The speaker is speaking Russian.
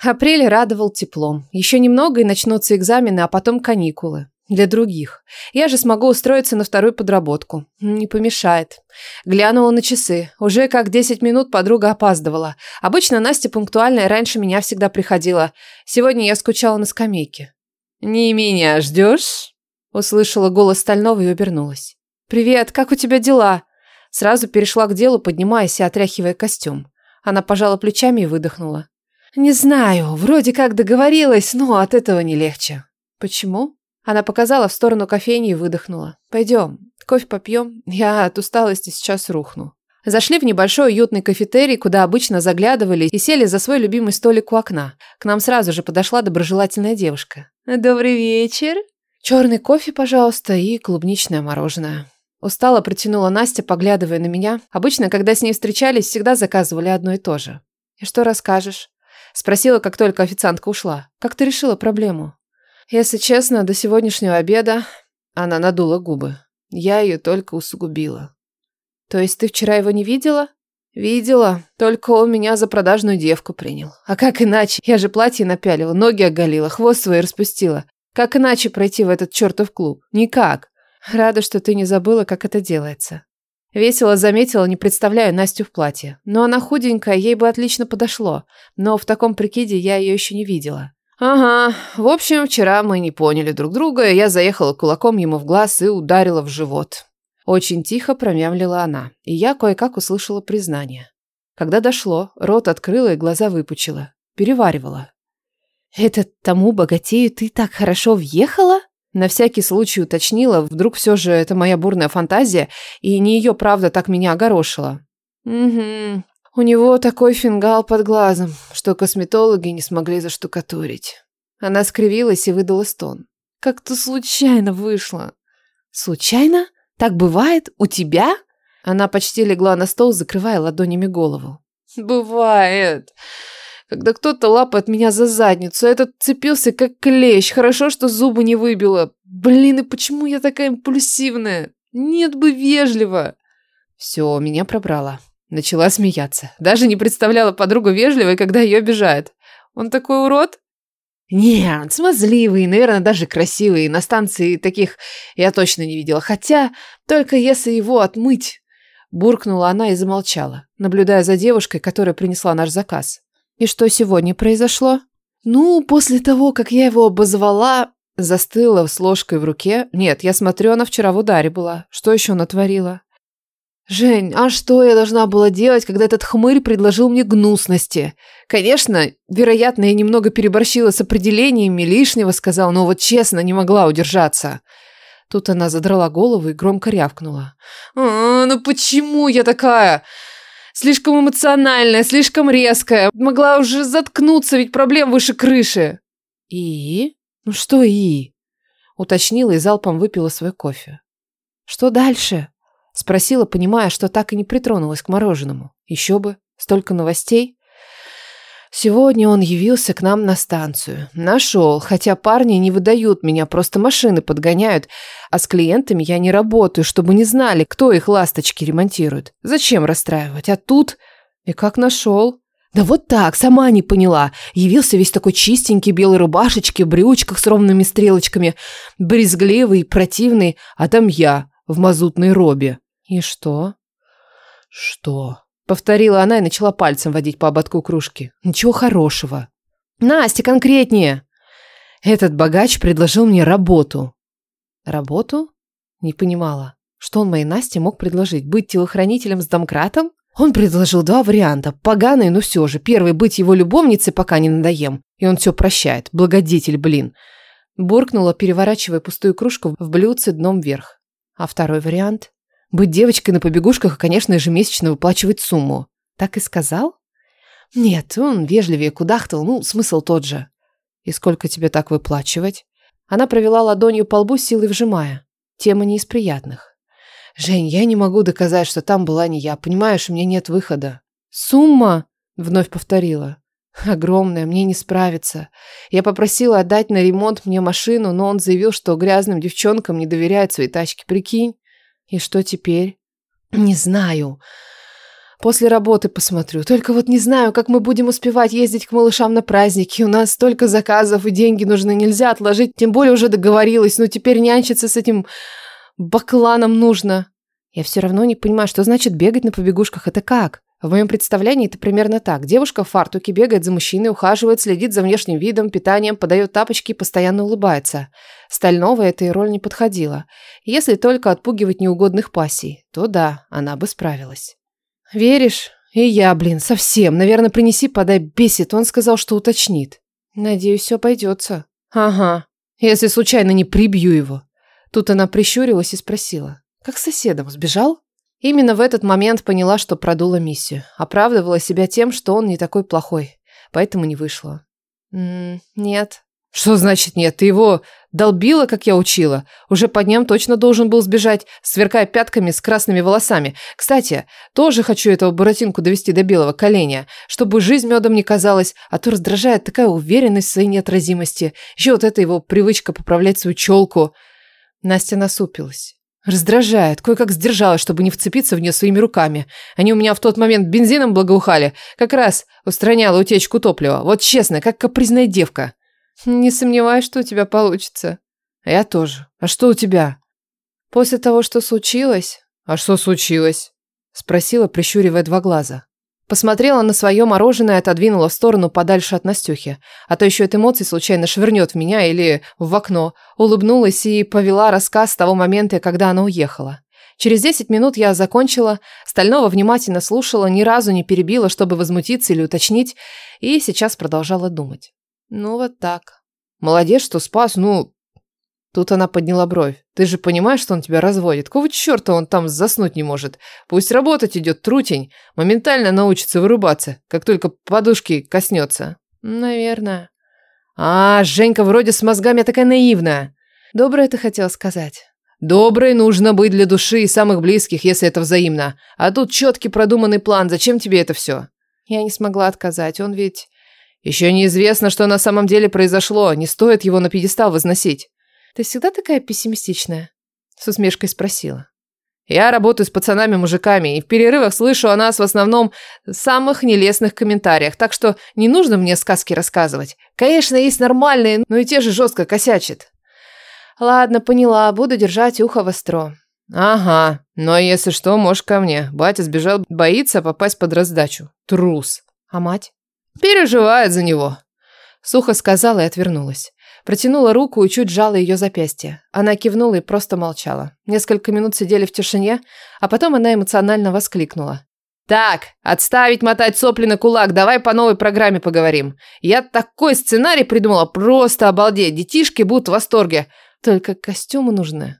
Апрель радовал теплом. Еще немного и начнутся экзамены, а потом каникулы. Для других. Я же смогу устроиться на вторую подработку. Не помешает. Глянула на часы. Уже как 10 минут подруга опаздывала. Обычно Настя пунктуальная раньше меня всегда приходила. Сегодня я скучала на скамейке. «Не меня ждешь?» Услышала голос Стального и обернулась. «Привет, как у тебя дела?» Сразу перешла к делу, поднимаясь и отряхивая костюм. Она пожала плечами и выдохнула. «Не знаю, вроде как договорилась, но от этого не легче». «Почему?» Она показала в сторону кофейни и выдохнула. «Пойдем, кофе попьем. Я от усталости сейчас рухну». Зашли в небольшой уютный кафетерий, куда обычно заглядывали, и сели за свой любимый столик у окна. К нам сразу же подошла доброжелательная девушка. «Добрый вечер!» «Черный кофе, пожалуйста, и клубничное мороженое». Устало протянула Настя, поглядывая на меня. Обычно, когда с ней встречались, всегда заказывали одно и то же. «И что расскажешь?» Спросила, как только официантка ушла. «Как ты решила проблему?» Если честно, до сегодняшнего обеда она надула губы. Я ее только усугубила. То есть ты вчера его не видела? Видела, только он меня за продажную девку принял. А как иначе? Я же платье напялила, ноги оголила, хвост свой распустила. Как иначе пройти в этот чертов клуб? Никак. Рада, что ты не забыла, как это делается. Весело заметила, не представляю Настю в платье. Но она худенькая, ей бы отлично подошло. Но в таком прикиде я ее еще не видела. Ага, в общем, вчера мы не поняли друг друга, я заехала кулаком ему в глаз и ударила в живот. Очень тихо промямлила она, и я кое-как услышала признание. Когда дошло, рот открыла и глаза выпучила. Переваривала. «Это тому богатею ты так хорошо въехала?» На всякий случай уточнила, вдруг все же это моя бурная фантазия, и не ее правда так меня огорошила. «Угу, у него такой фингал под глазом, что косметологи не смогли заштукатурить. Она скривилась и выдала стон. Как-то случайно вышло. Случайно? Так бывает? У тебя? Она почти легла на стол, закрывая ладонями голову. Бывает. Когда кто-то лапает меня за задницу, а этот цепился как клещ. Хорошо, что зубы не выбило. Блин, и почему я такая импульсивная? Нет бы вежливо. Все, меня пробрало. Начала смеяться. Даже не представляла подругу вежливой, когда ее обижают. Он такой урод? Не, он смазливый, наверное, даже красивый. На станции таких я точно не видела. Хотя, только если его отмыть. Буркнула она и замолчала, наблюдая за девушкой, которая принесла наш заказ. И что сегодня произошло? Ну, после того, как я его обозвала, застыла с ложкой в руке. Нет, я смотрю, она вчера в ударе была. Что еще натворила? «Жень, а что я должна была делать, когда этот хмырь предложил мне гнусности? Конечно, вероятно, я немного переборщила с определениями, лишнего сказал, но вот честно не могла удержаться». Тут она задрала голову и громко рявкнула. «А, ну почему я такая? Слишком эмоциональная, слишком резкая. Могла уже заткнуться, ведь проблем выше крыши». «И? Ну что «и?» Уточнила и залпом выпила свой кофе. «Что дальше?» Спросила, понимая, что так и не притронулась к мороженому. Еще бы, столько новостей. Сегодня он явился к нам на станцию. Нашел, хотя парни не выдают меня, просто машины подгоняют. А с клиентами я не работаю, чтобы не знали, кто их ласточки ремонтирует. Зачем расстраивать? А тут... И как нашел? Да вот так, сама не поняла. Явился весь такой чистенький, белой рубашечке, брючках с ровными стрелочками. Брезгливый, противный, а там я в мазутной робе. «И что?» «Что?» Повторила она и начала пальцем водить по ободку кружки. «Ничего хорошего». «Настя, конкретнее!» «Этот богач предложил мне работу». «Работу?» Не понимала. Что он моей Насте мог предложить? Быть телохранителем с домкратом? Он предложил два варианта. Поганый, но все же. Первый – быть его любовницей, пока не надоем. И он все прощает. Благодетель, блин. Буркнула, переворачивая пустую кружку в блюдце дном вверх. А второй вариант? Быть девочкой на побегушках и, конечно, ежемесячно выплачивать сумму. Так и сказал? Нет, он вежливее кудахтал, ну, смысл тот же. И сколько тебе так выплачивать? Она провела ладонью по лбу, силой вжимая. Тема не из приятных. Жень, я не могу доказать, что там была не я. Понимаешь, у меня нет выхода. Сумма? Вновь повторила. Огромная, мне не справиться. Я попросила отдать на ремонт мне машину, но он заявил, что грязным девчонкам не доверяют свои тачки. Прикинь? И что теперь? Не знаю. После работы посмотрю. Только вот не знаю, как мы будем успевать ездить к малышам на праздники. У нас столько заказов и деньги нужны. Нельзя отложить. Тем более уже договорилась. Но теперь нянчиться с этим бакланом нужно. Я все равно не понимаю, что значит бегать на побегушках. Это как? В моем представлении это примерно так. Девушка в фартуке бегает за мужчиной, ухаживает, следит за внешним видом, питанием, подает тапочки и постоянно улыбается. Стального этой роль не подходила. Если только отпугивать неугодных пассий, то да, она бы справилась. «Веришь? И я, блин, совсем. Наверное, принеси, подай, бесит. Он сказал, что уточнит. Надеюсь, все пойдется. Ага. Если случайно не прибью его». Тут она прищурилась и спросила. «Как с соседом? Сбежал?» Именно в этот момент поняла, что продула миссию. Оправдывала себя тем, что он не такой плохой. Поэтому не вышло. «М -м, «Нет», «Что значит нет? Ты его долбила, как я учила? Уже по дням точно должен был сбежать, сверкая пятками с красными волосами. Кстати, тоже хочу этого Буратинку довести до белого коленя, чтобы жизнь медом не казалась, а то раздражает такая уверенность в своей неотразимости. Еще вот эта его привычка поправлять свою челку». Настя насупилась. Раздражает. Кое-как сдержалась, чтобы не вцепиться в нее своими руками. Они у меня в тот момент бензином благоухали. Как раз устраняла утечку топлива. Вот честно, как капризная девка. Не сомневаюсь, что у тебя получится. Я тоже. А что у тебя? После того, что случилось... А что случилось? Спросила, прищуривая два глаза. Посмотрела на свое мороженое и отодвинула в сторону подальше от Настюхи. А то еще от эмоций случайно швырнет в меня или в окно. Улыбнулась и повела рассказ с того момента, когда она уехала. Через 10 минут я закончила, Стального внимательно слушала, ни разу не перебила, чтобы возмутиться или уточнить, и сейчас продолжала думать. Ну, вот так. Молодец, что спас, ну... Тут она подняла бровь. Ты же понимаешь, что он тебя разводит? Какого черта он там заснуть не может? Пусть работать идет трутень. Моментально научится вырубаться, как только подушки коснется. Наверное. А, Женька вроде с мозгами такая наивная. Доброе ты хотел сказать. Доброй нужно быть для души и самых близких, если это взаимно. А тут четкий продуманный план. Зачем тебе это все? Я не смогла отказать. Он ведь... Еще неизвестно, что на самом деле произошло. Не стоит его на пьедестал возносить. Ты всегда такая пессимистичная? С усмешкой спросила. Я работаю с пацанами-мужиками, и в перерывах слышу о нас в основном самых нелестных комментариях, так что не нужно мне сказки рассказывать. Конечно, есть нормальные, но и те же жестко косячат. Ладно, поняла, буду держать ухо востро. Ага, но если что, можешь ко мне. Батя сбежал, боится попасть под раздачу. Трус. А мать? Переживает за него. Сухо сказала и отвернулась. Протянула руку и чуть сжала ее запястье. Она кивнула и просто молчала. Несколько минут сидели в тишине, а потом она эмоционально воскликнула. «Так, отставить мотать сопли на кулак, давай по новой программе поговорим. Я такой сценарий придумала, просто обалдеть, детишки будут в восторге. Только костюмы нужны».